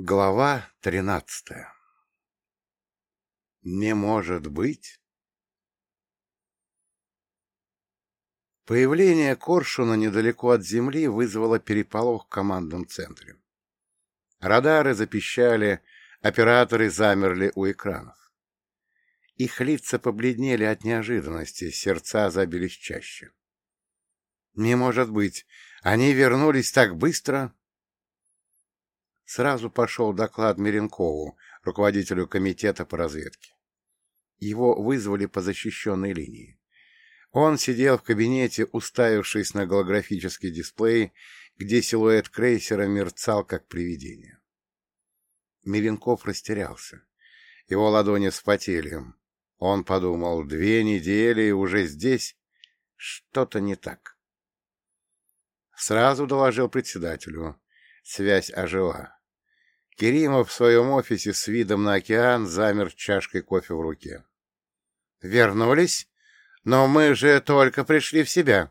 Глава тринадцатая Не может быть! Появление Коршуна недалеко от земли вызвало переполох в командном центре. Радары запищали, операторы замерли у экранов. Их лица побледнели от неожиданности, сердца забились чаще. Не может быть! Они вернулись так быстро! Сразу пошел доклад Меренкову, руководителю комитета по разведке. Его вызвали по защищенной линии. Он сидел в кабинете, уставившись на голографический дисплей, где силуэт крейсера мерцал, как привидение. Миренков растерялся. Его ладони вспотели. Он подумал, две недели и уже здесь что-то не так. Сразу доложил председателю. Связь ожила. Керимов в своем офисе с видом на океан замер чашкой кофе в руке. «Вернулись? Но мы же только пришли в себя».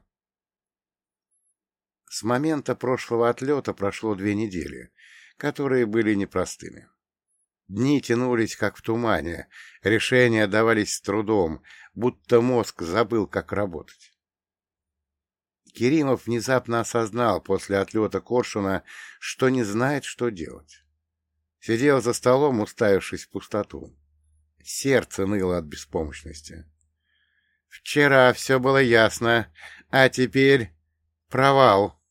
С момента прошлого отлета прошло две недели, которые были непростыми. Дни тянулись, как в тумане, решения давались с трудом, будто мозг забыл, как работать. Керимов внезапно осознал после отлета Коршуна, что не знает, что делать. Сидел за столом, уставившись в пустоту. Сердце ныло от беспомощности. Вчера все было ясно, а теперь провал.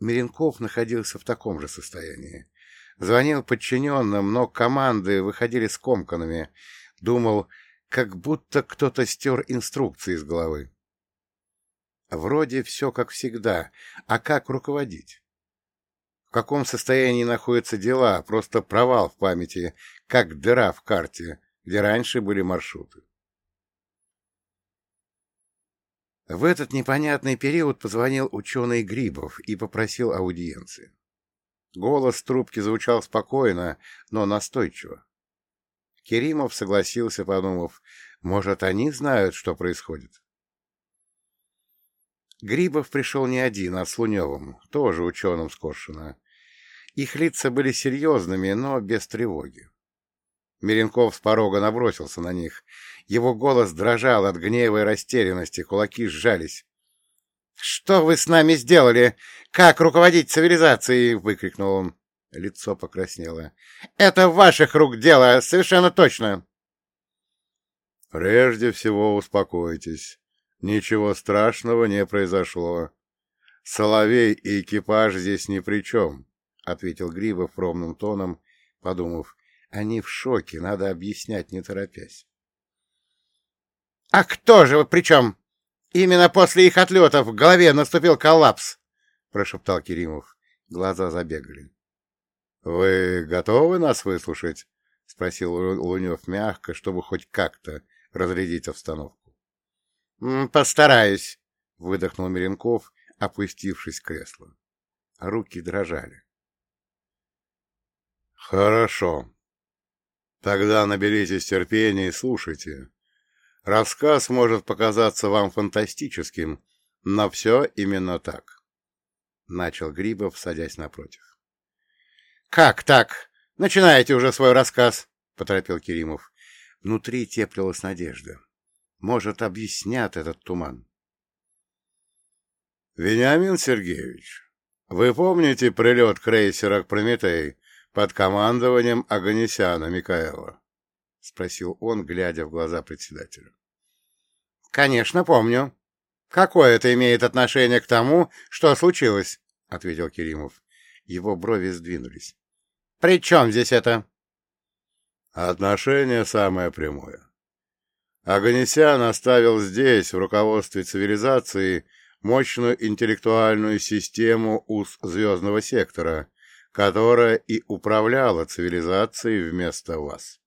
Меренков находился в таком же состоянии. Звонил подчиненным, но команды выходили скомканными. Думал, как будто кто-то стер инструкции из головы. Вроде все как всегда, а как руководить? В каком состоянии находятся дела, просто провал в памяти, как дыра в карте, где раньше были маршруты. В этот непонятный период позвонил ученый Грибов и попросил аудиенции. Голос трубки звучал спокойно, но настойчиво. Керимов согласился, подумав, может, они знают, что происходит. Грибов пришел не один, а с Луневым, тоже ученым Скоршина. Их лица были серьезными, но без тревоги. Миренков с порога набросился на них. Его голос дрожал от гнева и растерянности, кулаки сжались. — Что вы с нами сделали? Как руководить цивилизацией? — выкрикнул он. Лицо покраснело. — Это ваших рук дело, совершенно точно. — Прежде всего успокойтесь. Ничего страшного не произошло. Соловей и экипаж здесь ни при чем. — ответил Грибов ровным тоном, подумав. Они в шоке, надо объяснять, не торопясь. — А кто же при чем? Именно после их отлетов в голове наступил коллапс, — прошептал Керимов. Глаза забегали. — Вы готовы нас выслушать? — спросил Лунев мягко, чтобы хоть как-то разрядить обстановку. — Постараюсь, — выдохнул Меренков, опустившись в кресло. Руки дрожали. Хорошо. Тогда наберитесь терпения и слушайте. Рассказ может показаться вам фантастическим, но все именно так. Начал Грибов, садясь напротив. — Как так? Начинайте уже свой рассказ, — поторопил Керимов. Внутри теплилась надежда. Может, объяснят этот туман. — Вениамин Сергеевич, вы помните прилет крейсера к Прометей под командованием Аганесяна Микаэла? — спросил он, глядя в глаза председателю. — Конечно, помню. Какое это имеет отношение к тому, что случилось? — ответил Керимов. Его брови сдвинулись. — При чем здесь это? — Отношение самое прямое. Аганесян оставил здесь, в руководстве цивилизации, мощную интеллектуальную систему УС звездного сектора, которая и управляла цивилизацией вместо вас.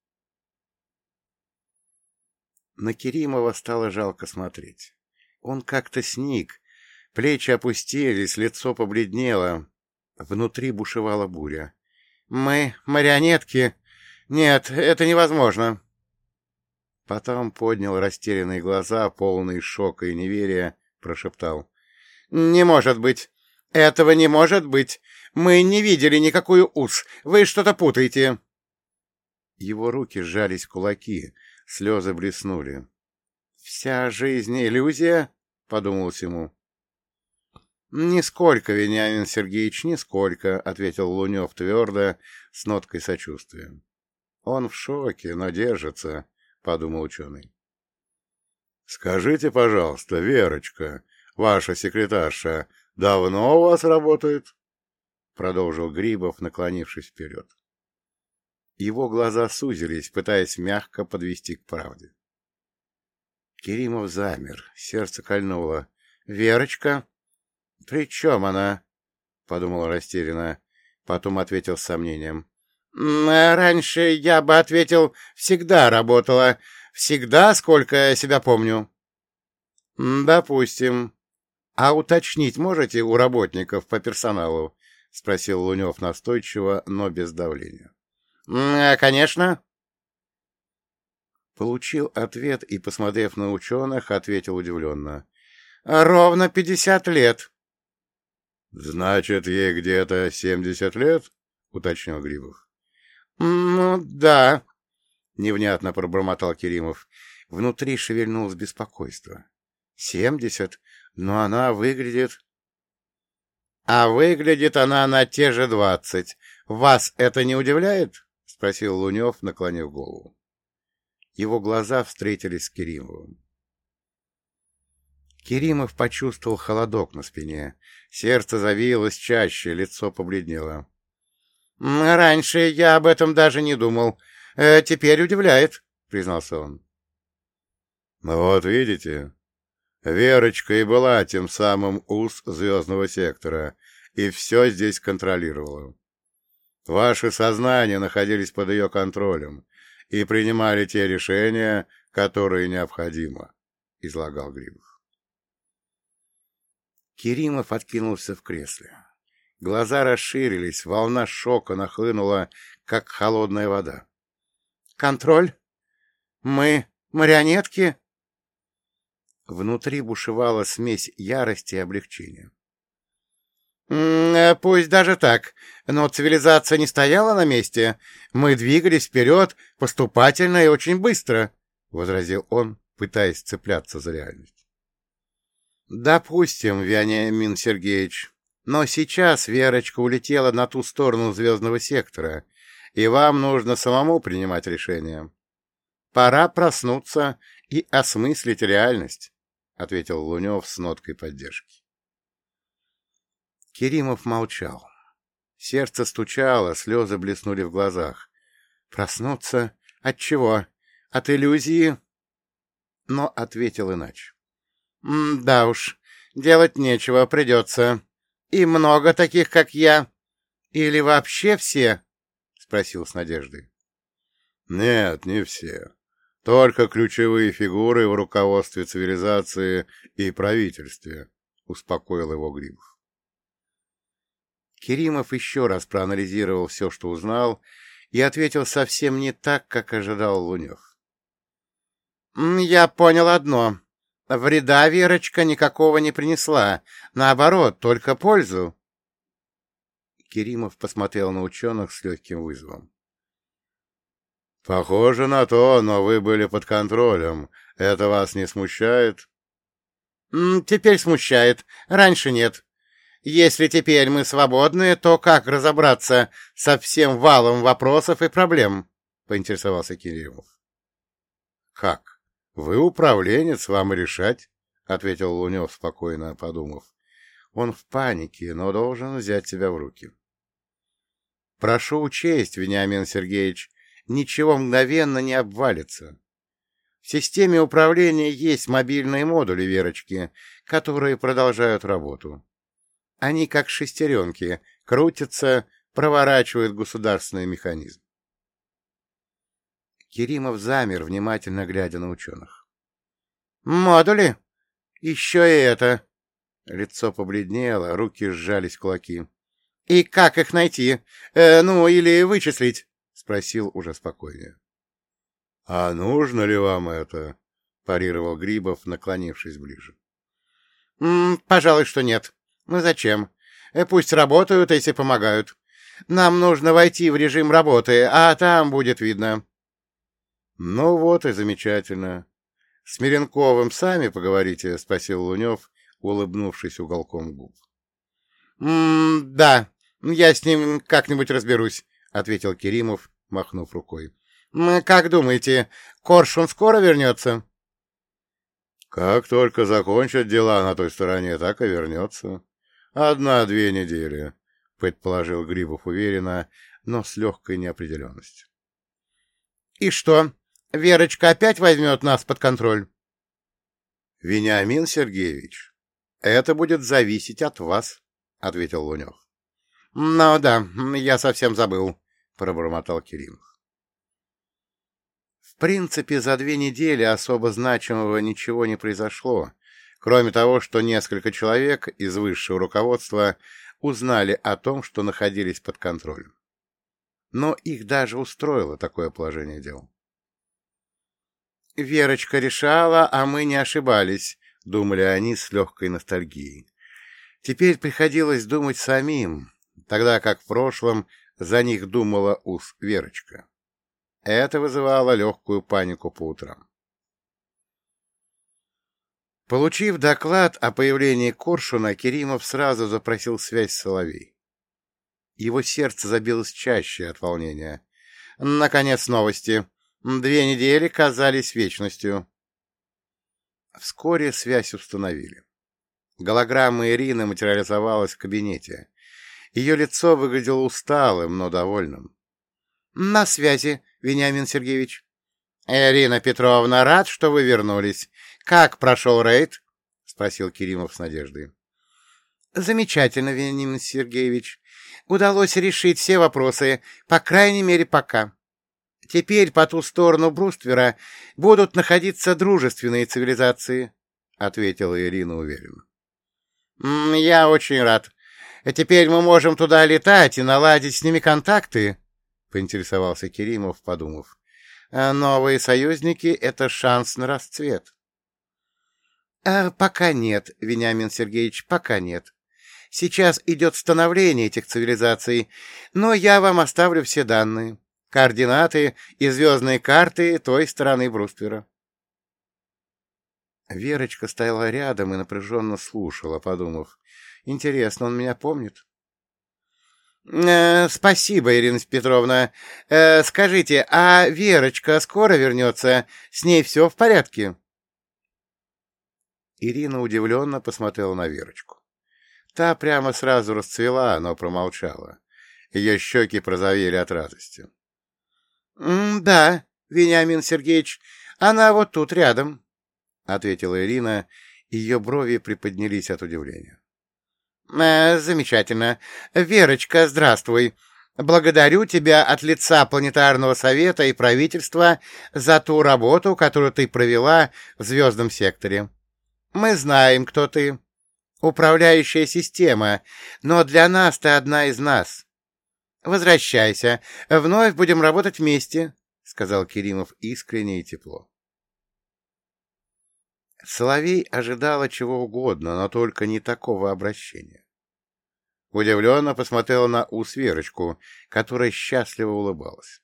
На Керимова стало жалко смотреть. Он как-то сник, плечи опустились, лицо побледнело. Внутри бушевала буря. «Мы марионетки? Нет, это невозможно!» Потом поднял растерянные глаза, полные шока и неверия, прошептал. «Не может быть! Этого не может быть! Мы не видели никакую ус. Вы что-то путаете. Его руки сжались в кулаки, слезы блеснули. «Вся жизнь — иллюзия?» — подумалось ему. «Нисколько, Вениамин Сергеевич, нисколько», — ответил Лунев твердо, с ноткой сочувствия. «Он в шоке, но держится», — подумал ученый. «Скажите, пожалуйста, Верочка, ваша секретарша, давно у вас работает?» — продолжил Грибов, наклонившись вперед. Его глаза сузились, пытаясь мягко подвести к правде. Керимов замер, сердце кольнуло. «Верочка?» «При чем она?» — подумал растерянно. Потом ответил с сомнением. «Раньше я бы ответил, всегда работала. Всегда, сколько я себя помню. — Допустим. — А уточнить можете у работников по персоналу? — спросил Лунев настойчиво, но без давления. — Конечно. Получил ответ и, посмотрев на ученых, ответил удивленно. — Ровно пятьдесят лет. — Значит, ей где-то семьдесят лет? — уточнил Грибов. — Ну, да, — невнятно пробормотал Керимов. Внутри шевельнулось беспокойство. «Семьдесят? Но она выглядит...» «А выглядит она на те же двадцать. Вас это не удивляет?» — спросил Лунев, наклонив голову. Его глаза встретились с Керимовым. Керимов почувствовал холодок на спине. Сердце завилось чаще, лицо побледнело. «Раньше я об этом даже не думал. Э, теперь удивляет, — признался он. Ну — Вот видите, Верочка и была тем самым ус звездного сектора, и все здесь контролировала. Ваши сознания находились под ее контролем и принимали те решения, которые необходимо, — излагал Грибов. Керимов откинулся в кресле. Глаза расширились, волна шока нахлынула, как холодная вода. Контроль? Мы марионетки? Внутри бушевала смесь ярости и облегчения. Э, «Пусть даже так, но цивилизация не стояла на месте. Мы двигались вперед поступательно и очень быстро», — возразил он, пытаясь цепляться за реальность. «Допустим, Вениамин Сергеевич, но сейчас Верочка улетела на ту сторону звездного сектора, и вам нужно самому принимать решение. Пора проснуться и осмыслить реальность, — ответил Лунев с ноткой поддержки. Керимов молчал. Сердце стучало, слезы блеснули в глазах. Проснуться? От чего? От иллюзии? Но ответил иначе. — Да уж, делать нечего, придется. И много таких, как я. Или вообще все? спросил с надеждой. Нет, не все. Только ключевые фигуры в руководстве цивилизации и правительстве, успокоил его Грибов. Керимов еще раз проанализировал все, что узнал, и ответил совсем не так, как ожидал Лунев. «Я понял одно. Вреда Верочка никакого не принесла. Наоборот, только пользу. Керимов посмотрел на ученых с легким вызовом. — Похоже на то, но вы были под контролем. Это вас не смущает? — Теперь смущает. Раньше нет. Если теперь мы свободны, то как разобраться со всем валом вопросов и проблем? — поинтересовался Кириллов. — Как? Вы управленец, вам решать, — ответил Лунев, спокойно подумав. Он в панике, но должен взять себя в руки. Прошу учесть, Вениамин Сергеевич, ничего мгновенно не обвалится. В системе управления есть мобильные модули Верочки, которые продолжают работу. Они, как шестеренки, крутятся, проворачивают государственный механизм. Керимов замер, внимательно глядя на ученых. «Модули? Еще и это!» Лицо побледнело, руки сжались в кулаки. — И как их найти? Э, ну, или вычислить? — спросил уже спокойнее. — А нужно ли вам это? — парировал Грибов, наклонившись ближе. — Пожалуй, что нет. Ну зачем? Э, пусть работают, если помогают. Нам нужно войти в режим работы, а там будет видно. — Ну вот и замечательно. — С Миренковым сами поговорите, — спросил Лунев, улыбнувшись уголком губ. — Да, я с ним как-нибудь разберусь, — ответил Керимов, махнув рукой. — Как думаете, Коршун скоро вернется? — Как только закончат дела на той стороне, так и вернется. Одна-две недели, — предположил Грибов уверенно, но с легкой неопределенностью. — И что, Верочка опять возьмет нас под контроль? — Вениамин Сергеевич, это будет зависеть от вас, — ответил Лунев. — Ну да, я совсем забыл, — пробормотал Кириллов. В принципе, за две недели особо значимого ничего не произошло, кроме того, что несколько человек из высшего руководства узнали о том, что находились под контролем. Но их даже устроило такое положение дел. «Верочка решала, а мы не ошибались», — думали они с легкой ностальгией. Теперь приходилось думать самим, тогда как в прошлом за них думала Ус Верочка. Это вызывало легкую панику по утрам. Получив доклад о появлении Коршуна, Керимов сразу запросил связь с Соловей. Его сердце забилось чаще от волнения. Наконец новости. Две недели казались вечностью. Вскоре связь установили. Голограмма Ирины материализовалась в кабинете. Ее лицо выглядело усталым, но довольным. — На связи, Вениамин Сергеевич. — Ирина Петровна, рад, что вы вернулись. Как прошел рейд? — спросил Керимов с надеждой. — Замечательно, Вениамин Сергеевич. Удалось решить все вопросы, по крайней мере, пока. Теперь по ту сторону бруствера будут находиться дружественные цивилизации, — ответила Ирина уверенно. — Я очень рад. Теперь мы можем туда летать и наладить с ними контакты, — поинтересовался Керимов, подумав. А — Новые союзники — это шанс на расцвет. А — Пока нет, Вениамин Сергеевич, пока нет. Сейчас идет становление этих цивилизаций, но я вам оставлю все данные. Координаты и звездные карты той стороны бруствера. Верочка стояла рядом и напряженно слушала, подумав. Интересно, он меня помнит? Э, спасибо, Ирина Петровна. Э, скажите, а Верочка скоро вернется? С ней все в порядке? Ирина удивленно посмотрела на Верочку. Та прямо сразу расцвела, но промолчала. Ее щеки прозовели от радости. — Да, Вениамин Сергеевич, она вот тут рядом, — ответила Ирина. Ее брови приподнялись от удивления. «Э, — Замечательно. Верочка, здравствуй. Благодарю тебя от лица Планетарного совета и правительства за ту работу, которую ты провела в звездном секторе. Мы знаем, кто ты. Управляющая система, но для нас ты одна из нас. Возвращайся. Вновь будем работать вместе, — сказал Керимов искренне и тепло. Соловей ожидала чего угодно, но только не такого обращения. Удивленно посмотрела на ус Верочку, которая счастливо улыбалась.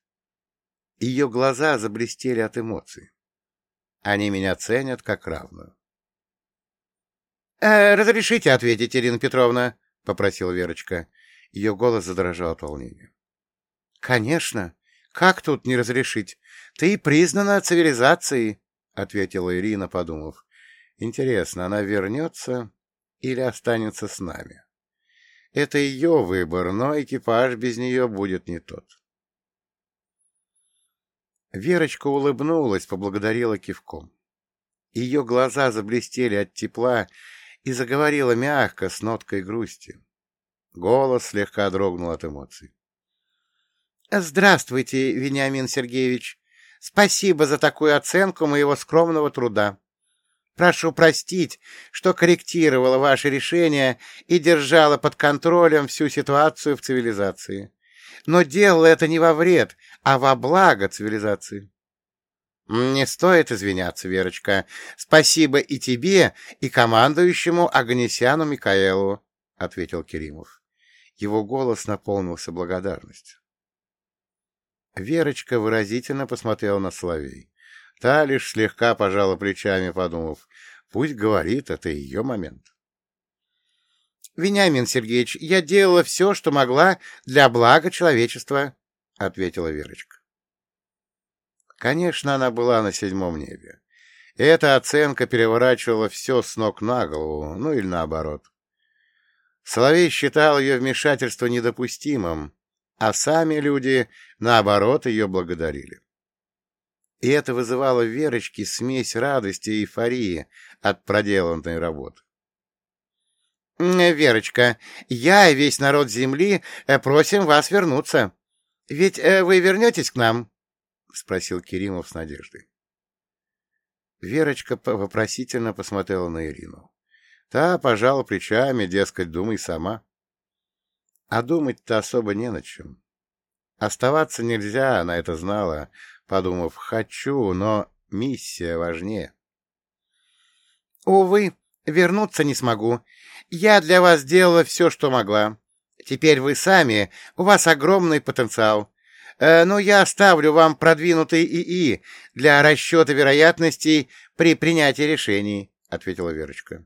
Ее глаза заблестели от эмоций. Они меня ценят как равную. «Э, — Разрешите ответить, Ирина Петровна? — попросила Верочка. Ее голос задрожал от волнения. — Конечно. Как тут не разрешить? Ты признана цивилизацией, — ответила Ирина, подумав. Интересно, она вернется или останется с нами? Это ее выбор, но экипаж без нее будет не тот. Верочка улыбнулась, поблагодарила кивком. Ее глаза заблестели от тепла и заговорила мягко, с ноткой грусти. Голос слегка дрогнул от эмоций. — Здравствуйте, Вениамин Сергеевич. Спасибо за такую оценку моего скромного труда. Прошу простить, что корректировала ваше решение и держала под контролем всю ситуацию в цивилизации. Но делала это не во вред, а во благо цивилизации. Не стоит извиняться, Верочка. Спасибо и тебе, и командующему Агнесяну Микаэлу, — ответил Керимов. Его голос наполнился благодарностью. Верочка выразительно посмотрела на Соловей. Та лишь слегка пожала плечами, подумав, пусть говорит, это ее момент. — Вениамин Сергеевич, я делала все, что могла для блага человечества, — ответила Верочка. Конечно, она была на седьмом небе. Эта оценка переворачивала все с ног на голову, ну или наоборот. Соловей считал ее вмешательство недопустимым, а сами люди, наоборот, ее благодарили. И это вызывало в Верочке смесь радости и эйфории от проделанной работы. «Верочка, я и весь народ Земли э, просим вас вернуться. Ведь э, вы вернетесь к нам?» — спросил Керимов с надеждой. Верочка вопросительно посмотрела на Ирину. Та пожала плечами, дескать, думай сама. А думать-то особо не на чем. Оставаться нельзя, она это знала, подумав, хочу, но миссия важнее. Увы, вернуться не смогу. Я для вас сделала все, что могла. Теперь вы сами, у вас огромный потенциал. Э, но я оставлю вам продвинутый ИИ для расчета вероятностей при принятии решений, — ответила Верочка.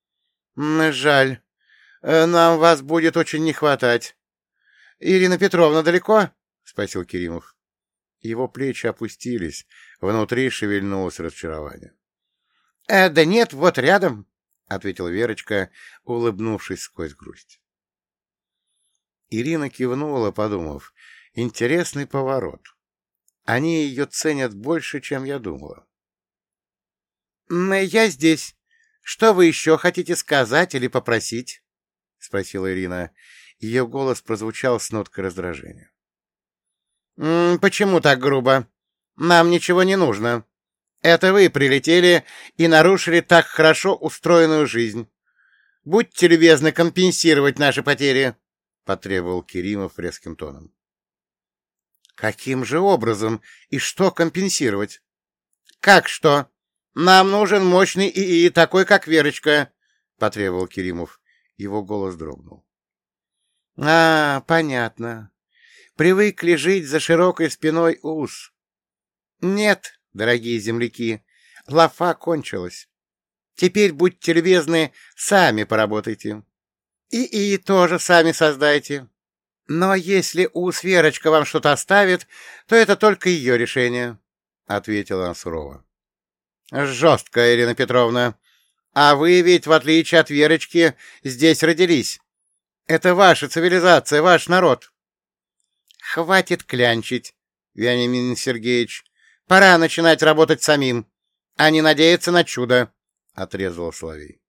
— Жаль. Э, нам вас будет очень не хватать. — Ирина Петровна далеко? — спросил Керимов. Его плечи опустились, внутри шевельнулось разочарование. «Э, — Да нет, вот рядом, — ответила Верочка, улыбнувшись сквозь грусть. Ирина кивнула, подумав. Интересный поворот. Они ее ценят больше, чем я думала. — Я здесь. Что вы еще хотите сказать или попросить? — спросила Ирина. Ее голос прозвучал с ноткой раздражения. «Почему так грубо? Нам ничего не нужно. Это вы прилетели и нарушили так хорошо устроенную жизнь. Будьте любезны компенсировать наши потери», — потребовал Керимов резким тоном. «Каким же образом и что компенсировать?» «Как что? Нам нужен мощный ИИ, такой, как Верочка», — потребовал Керимов. Его голос дрогнул. «А, понятно привыкли жить за широкой спиной ус. Нет, дорогие земляки, лафа кончилась. Теперь, будьте любезны, сами поработайте. И и тоже сами создайте. Но если ус Верочка вам что-то оставит, то это только ее решение, — ответила она сурово. — Жестко, Ирина Петровна. А вы ведь, в отличие от Верочки, здесь родились. Это ваша цивилизация, ваш народ. Хватит клянчить, Вениамин Сергеевич. Пора начинать работать самим, а не надеяться на чудо, — отрезал Соловей.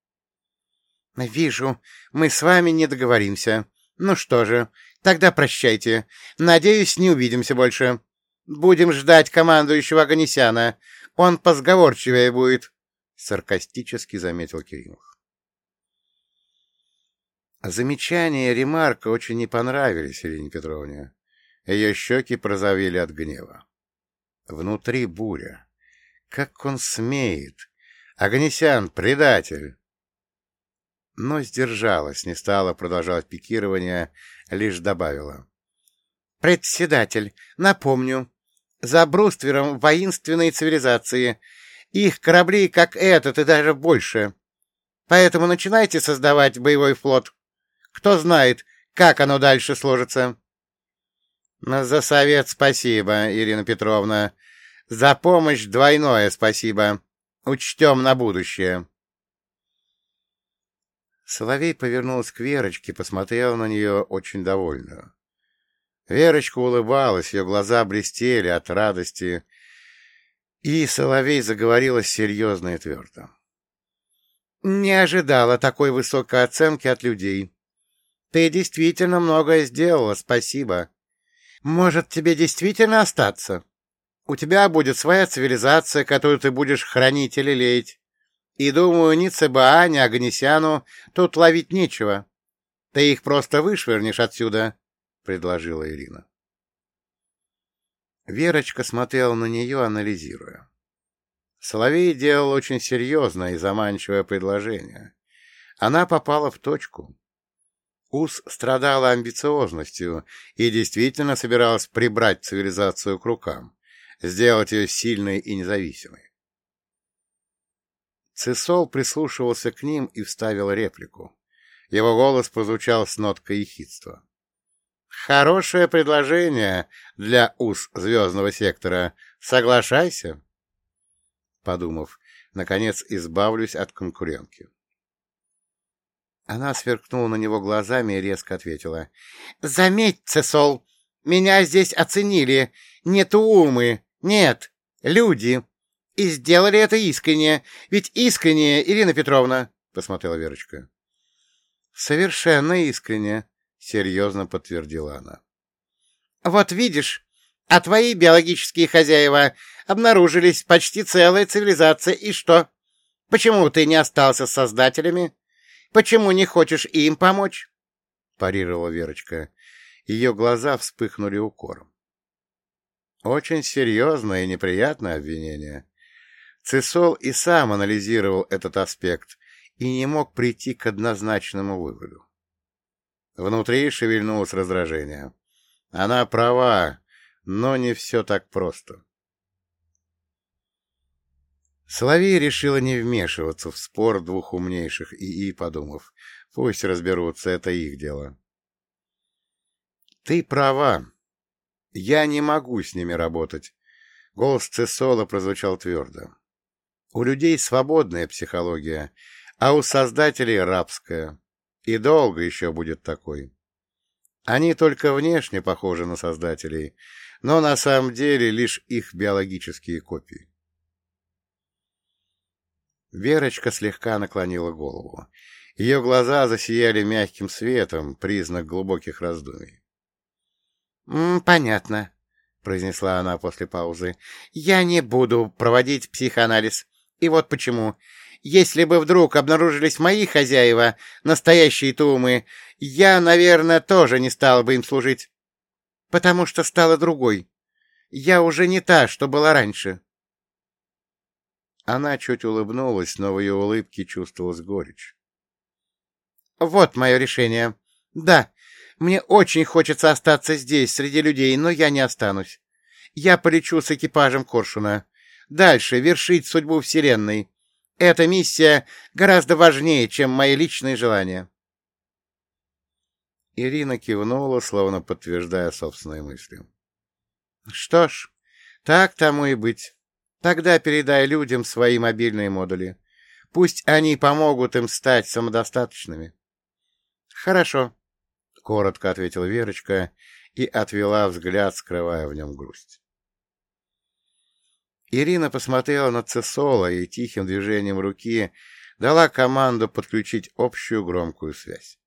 — Вижу, мы с вами не договоримся. Ну что же, тогда прощайте. Надеюсь, не увидимся больше. Будем ждать командующего Аганесяна. Он позговорчивее будет, — саркастически заметил Кириллов. Замечания ремарка очень не понравились Ирине Петровне. Ее щеки прозовели от гнева. Внутри буря. Как он смеет! Агнесян, предатель! Но сдержалась, не стала продолжать пикирование, лишь добавила. «Председатель, напомню, за бруствером воинственной цивилизации. Их корабли, как этот, и даже больше. Поэтому начинайте создавать боевой флот. Кто знает, как оно дальше сложится». За совет спасибо, Ирина Петровна. За помощь двойное спасибо. Учтем на будущее. Соловей повернулась к Верочке, посмотрел на нее очень довольную. Верочка улыбалась, ее глаза блестели от радости, и Соловей заговорила серьезно и твердо. «Не ожидала такой высокой оценки от людей. Ты действительно многое сделала, спасибо. Может, тебе действительно остаться? У тебя будет своя цивилизация, которую ты будешь хранить или леять. И, думаю, ни ЦБА, ни Агнесяну тут ловить нечего. Ты их просто вышвырнешь отсюда, — предложила Ирина. Верочка смотрела на нее, анализируя. Соловей делал очень серьезное и заманчивое предложение. Она попала в точку. Ус страдала амбициозностью и действительно собиралась прибрать цивилизацию к рукам, сделать ее сильной и независимой. Цисол прислушивался к ним и вставил реплику. Его голос прозвучал с ноткой ехидства. «Хорошее предложение для ус звездного сектора. Соглашайся?» Подумав, наконец избавлюсь от конкурентки. Она сверкнула на него глазами и резко ответила. — Заметь, Цесол, меня здесь оценили. Не туумы, нет, люди. И сделали это искренне. Ведь искренне, Ирина Петровна, — посмотрела Верочка. — Совершенно искренне, — серьезно подтвердила она. — Вот видишь, а твои биологические хозяева обнаружились почти целая цивилизация. И что? Почему ты не остался с создателями? Почему не хочешь им помочь? — парировала Верочка. Ее глаза вспыхнули укором. Очень серьезное и неприятное обвинение. Цисол и сам анализировал этот аспект и не мог прийти к однозначному выводу. Внутри шевельнулось раздражение. Она права, но не все так просто. Соловей решила не вмешиваться в спор двух умнейших ИИ, подумав, пусть разберутся, это их дело. «Ты права. Я не могу с ними работать». Голос Цесола прозвучал твердо. «У людей свободная психология, а у создателей рабская. И долго еще будет такой. Они только внешне похожи на создателей, но на самом деле лишь их биологические копии. Верочка слегка наклонила голову. Ее глаза засияли мягким светом, признак глубоких раздумий. — Понятно, — произнесла она после паузы. — Я не буду проводить психоанализ. И вот почему. Если бы вдруг обнаружились мои хозяева, настоящие тумы, я, наверное, тоже не стала бы им служить. Потому что стала другой. Я уже не та, что была раньше. Она чуть улыбнулась, но в ее улыбке чувствовалась горечь. «Вот мое решение. Да, мне очень хочется остаться здесь, среди людей, но я не останусь. Я полечу с экипажем Коршуна. Дальше вершить судьбу Вселенной. Эта миссия гораздо важнее, чем мои личные желания». Ирина кивнула, словно подтверждая собственные мысли. «Что ж, так тому и быть». Тогда передай людям свои мобильные модули. Пусть они помогут им стать самодостаточными. — Хорошо, — коротко ответила Верочка и отвела взгляд, скрывая в нем грусть. Ирина посмотрела на Цесола и тихим движением руки дала команду подключить общую громкую связь.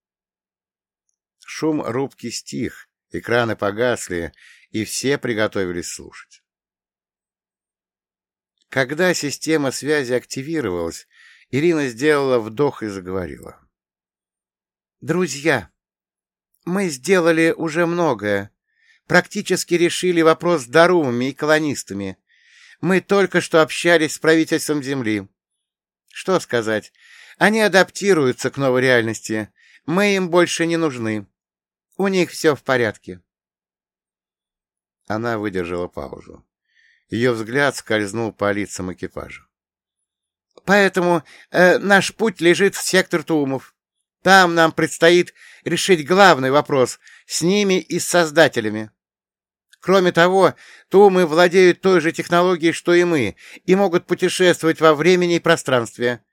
Шум рубки стих, экраны погасли, и все приготовились слушать. Когда система связи активировалась, Ирина сделала вдох и заговорила. «Друзья, мы сделали уже многое. Практически решили вопрос с дарумами и колонистами. Мы только что общались с правительством Земли. Что сказать? Они адаптируются к новой реальности. Мы им больше не нужны. У них все в порядке». Она выдержала паузу. Ее взгляд скользнул по лицам экипажа. «Поэтому э, наш путь лежит в сектор Туумов. Там нам предстоит решить главный вопрос с ними и с создателями. Кроме того, Тумы владеют той же технологией, что и мы, и могут путешествовать во времени и пространстве.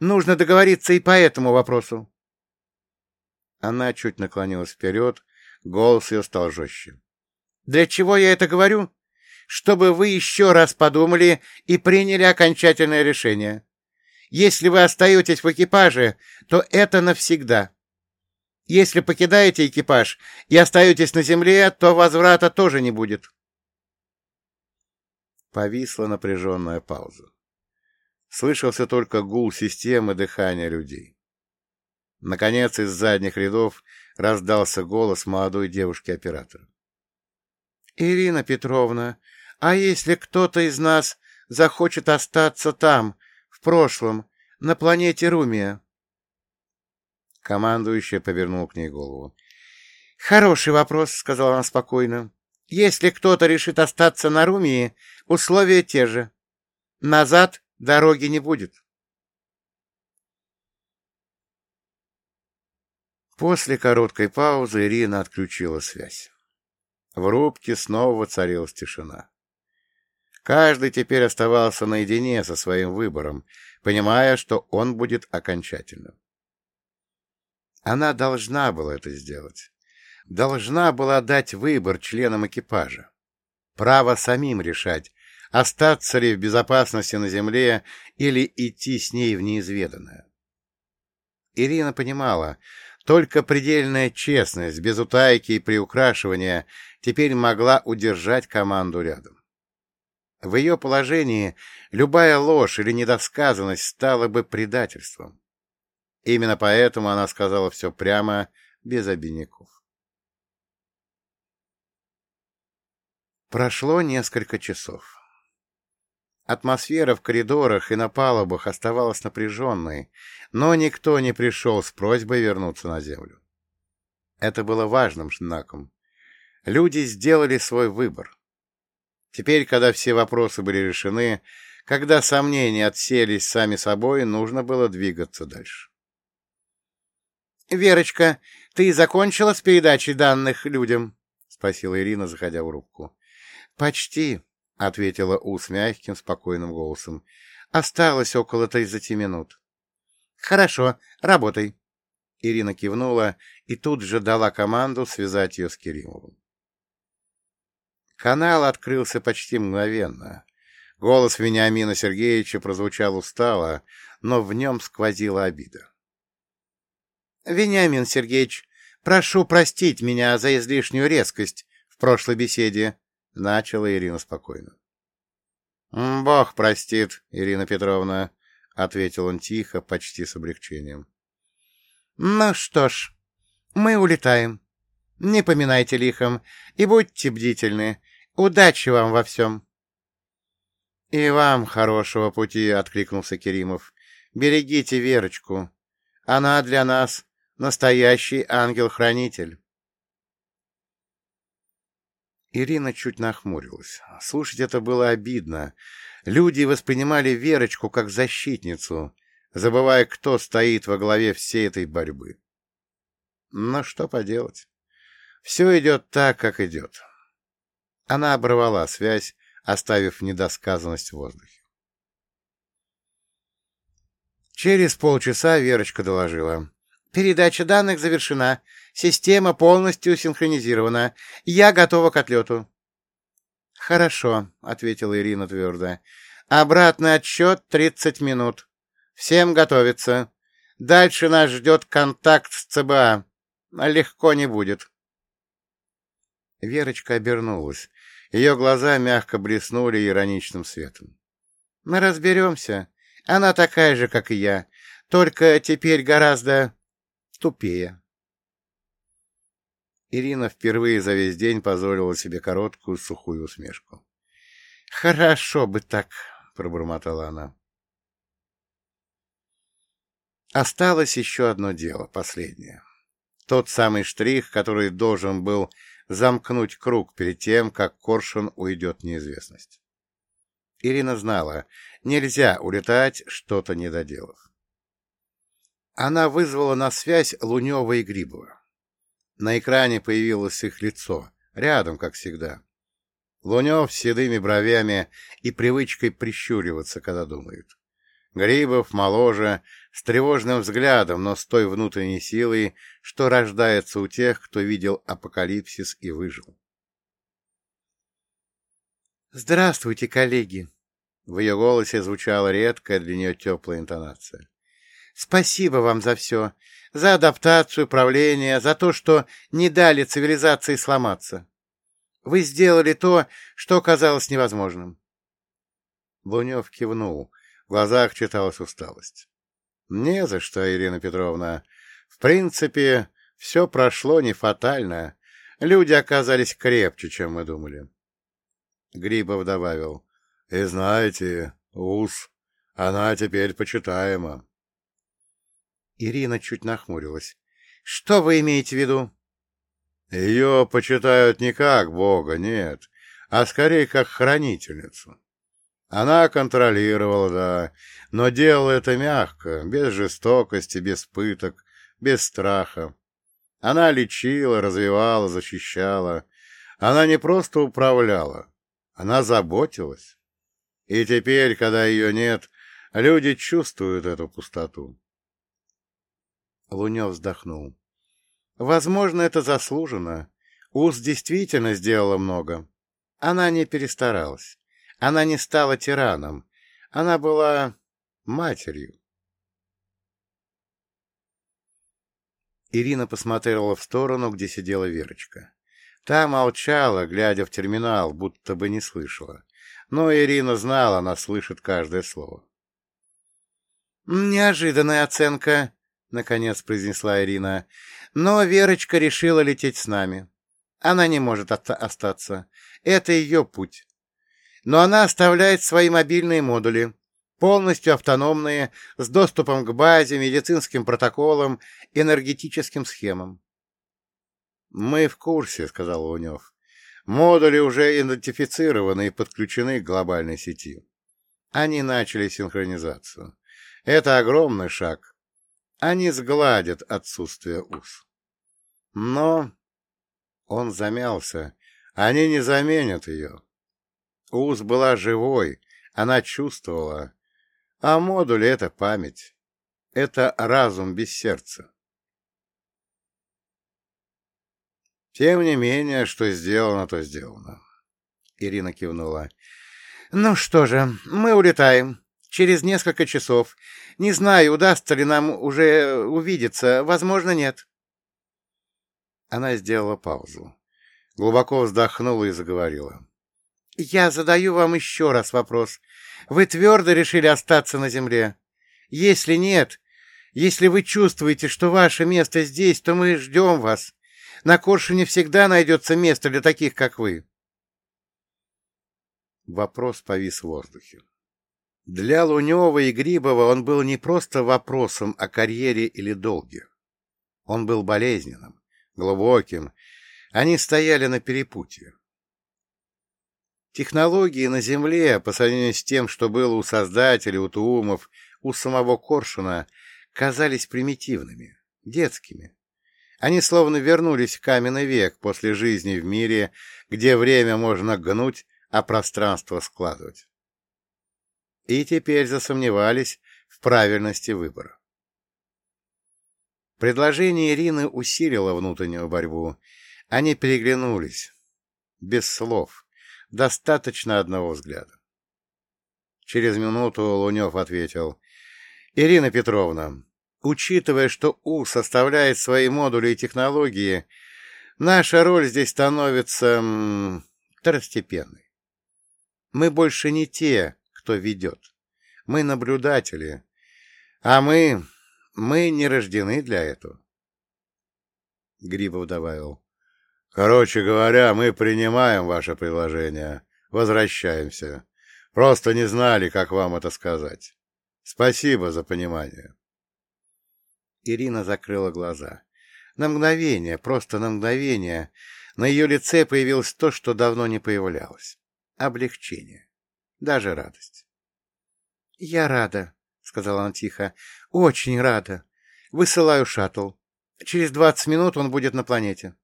Нужно договориться и по этому вопросу». Она чуть наклонилась вперед, голос ее стал жестче. «Для чего я это говорю? чтобы вы еще раз подумали и приняли окончательное решение. Если вы остаетесь в экипаже, то это навсегда. Если покидаете экипаж и остаетесь на земле, то возврата тоже не будет. Повисла напряженная пауза. Слышался только гул системы дыхания людей. Наконец из задних рядов раздался голос молодой девушки-оператора. — Ирина Петровна, а если кто-то из нас захочет остаться там, в прошлом, на планете Румия? Командующая повернул к ней голову. — Хороший вопрос, — сказала она спокойно. — Если кто-то решит остаться на Румии, условия те же. Назад дороги не будет. После короткой паузы Ирина отключила связь. В рубке снова воцарилась тишина. Каждый теперь оставался наедине со своим выбором, понимая, что он будет окончательным. Она должна была это сделать. Должна была дать выбор членам экипажа. Право самим решать, остаться ли в безопасности на земле или идти с ней в неизведанное. Ирина понимала, только предельная честность, без утайки и приукрашивания, теперь могла удержать команду рядом. В ее положении любая ложь или недосказанность стала бы предательством. Именно поэтому она сказала все прямо, без обиняков. Прошло несколько часов. Атмосфера в коридорах и на палубах оставалась напряженной, но никто не пришел с просьбой вернуться на Землю. Это было важным знаком. Люди сделали свой выбор. Теперь, когда все вопросы были решены, когда сомнения отселись сами собой, нужно было двигаться дальше. «Верочка, ты закончила с передачей данных людям?» — спросила Ирина, заходя в рубку. «Почти», — ответила Ус мягким, спокойным голосом. «Осталось около тридцати минут». «Хорошо, работай». Ирина кивнула и тут же дала команду связать ее с Керимовым. Канал открылся почти мгновенно. Голос Вениамина Сергеевича прозвучал устало, но в нем сквозила обида. — Вениамин Сергеевич, прошу простить меня за излишнюю резкость в прошлой беседе, — начала Ирина спокойно. — Бог простит, Ирина Петровна, — ответил он тихо, почти с облегчением. — Ну что ж, мы улетаем. Не поминайте лихом и будьте бдительны. Удачи вам во всем. — И вам хорошего пути, — откликнулся Керимов. — Берегите Верочку. Она для нас настоящий ангел-хранитель. Ирина чуть нахмурилась. Слушать это было обидно. Люди воспринимали Верочку как защитницу, забывая, кто стоит во главе всей этой борьбы. Но что поделать? Все идет так, как идет. Она оборвала связь, оставив недосказанность в воздухе. Через полчаса Верочка доложила. «Передача данных завершена. Система полностью синхронизирована. Я готова к отлету. — Хорошо, — ответила Ирина твердо. — Обратный отсчет — тридцать минут. Всем готовиться. Дальше нас ждет контакт с ЦБА. Легко не будет. Верочка обернулась. Ее глаза мягко блеснули ироничным светом. — Мы разберемся. Она такая же, как и я, только теперь гораздо тупее. Ирина впервые за весь день позволила себе короткую сухую усмешку. — Хорошо бы так, — пробормотала она. Осталось еще одно дело, последнее. Тот самый штрих, который должен был замкнуть круг перед тем, как Коршун уйдет в неизвестность. Ирина знала, нельзя улетать, что-то не доделав. Она вызвала на связь Лунева и Грибова. На экране появилось их лицо, рядом, как всегда. Лунев с седыми бровями и привычкой прищуриваться, когда думает. Грибов моложе, с тревожным взглядом, но с той внутренней силой, что рождается у тех, кто видел апокалипсис и выжил. «Здравствуйте, коллеги!» В ее голосе звучала редкая для нее теплая интонация. «Спасибо вам за все за адаптацию, правление, за то, что не дали цивилизации сломаться. Вы сделали то, что казалось невозможным. Лунев кивнул. В глазах читалась усталость. — Не за что, Ирина Петровна. В принципе, все прошло не фатально. Люди оказались крепче, чем мы думали. Грибов добавил. — И знаете, ус, она теперь почитаема. Ирина чуть нахмурилась. — Что вы имеете в виду? — Ее почитают не как бога, нет, а скорее как хранительницу. Она контролировала, да, но делала это мягко, без жестокости, без пыток, без страха. Она лечила, развивала, защищала. Она не просто управляла, она заботилась. И теперь, когда ее нет, люди чувствуют эту пустоту. Лунев вздохнул. Возможно, это заслуженно. Уз действительно сделала много. Она не перестаралась. Она не стала тираном. Она была матерью. Ирина посмотрела в сторону, где сидела Верочка. Та молчала, глядя в терминал, будто бы не слышала. Но Ирина знала, она слышит каждое слово. «Неожиданная оценка», — наконец произнесла Ирина. «Но Верочка решила лететь с нами. Она не может остаться. Это ее путь. Но она оставляет свои мобильные модули, полностью автономные, с доступом к базе, медицинским протоколам, энергетическим схемам. «Мы в курсе», — сказал Лунев. «Модули уже идентифицированы и подключены к глобальной сети. Они начали синхронизацию. Это огромный шаг. Они сгладят отсутствие УС. Но...» Он замялся. «Они не заменят ее. УС была живой, она чувствовала. А модуль — это память. Это разум без сердца. Тем не менее, что сделано, то сделано. Ирина кивнула. Ну что же, мы улетаем. Через несколько часов. Не знаю, удастся ли нам уже увидеться. Возможно, нет. Она сделала паузу. Глубоко вздохнула и заговорила. Я задаю вам еще раз вопрос. Вы твердо решили остаться на земле? Если нет, если вы чувствуете, что ваше место здесь, то мы ждем вас. На Коршуне всегда найдется место для таких, как вы. Вопрос повис в воздухе. Для Лунева и Грибова он был не просто вопросом о карьере или долге. Он был болезненным, глубоким. Они стояли на перепутье. Технологии на Земле, по сравнению с тем, что было у создателей, у Туумов, у самого Коршуна, казались примитивными, детскими. Они словно вернулись в каменный век после жизни в мире, где время можно гнуть, а пространство складывать. И теперь засомневались в правильности выбора. Предложение Ирины усилило внутреннюю борьбу. Они переглянулись. Без слов. Достаточно одного взгляда. Через минуту Лунев ответил. — Ирина Петровна, Учитывая, что У составляет свои модули и технологии, наша роль здесь становится второстепенной. Мы больше не те, кто ведет. Мы наблюдатели. А мы... мы не рождены для этого. Грибов добавил. Короче говоря, мы принимаем ваше предложение. Возвращаемся. Просто не знали, как вам это сказать. Спасибо за понимание. Ирина закрыла глаза. На мгновение, просто на мгновение, на ее лице появилось то, что давно не появлялось. Облегчение. Даже радость. — Я рада, — сказала она тихо. — Очень рада. Высылаю шаттл. Через двадцать минут он будет на планете.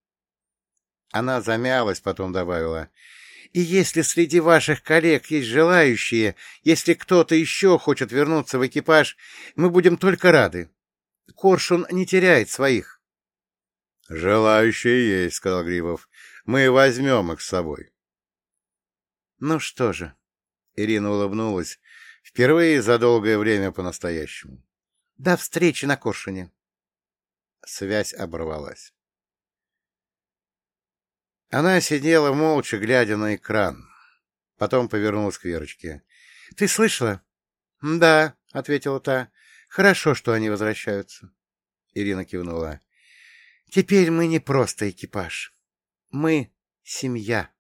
Она замялась, потом добавила. — И если среди ваших коллег есть желающие, если кто-то еще хочет вернуться в экипаж, мы будем только рады. Коршун не теряет своих. — Желающие есть, — сказал Грибов. — Мы возьмем их с собой. — Ну что же, — Ирина улыбнулась, впервые за долгое время по-настоящему. — До встречи на Коршуне. Связь оборвалась. Она сидела молча, глядя на экран. Потом повернулась к Верочке. — Ты слышала? — Да, — ответила та. Хорошо, что они возвращаются. Ирина кивнула. Теперь мы не просто экипаж. Мы семья.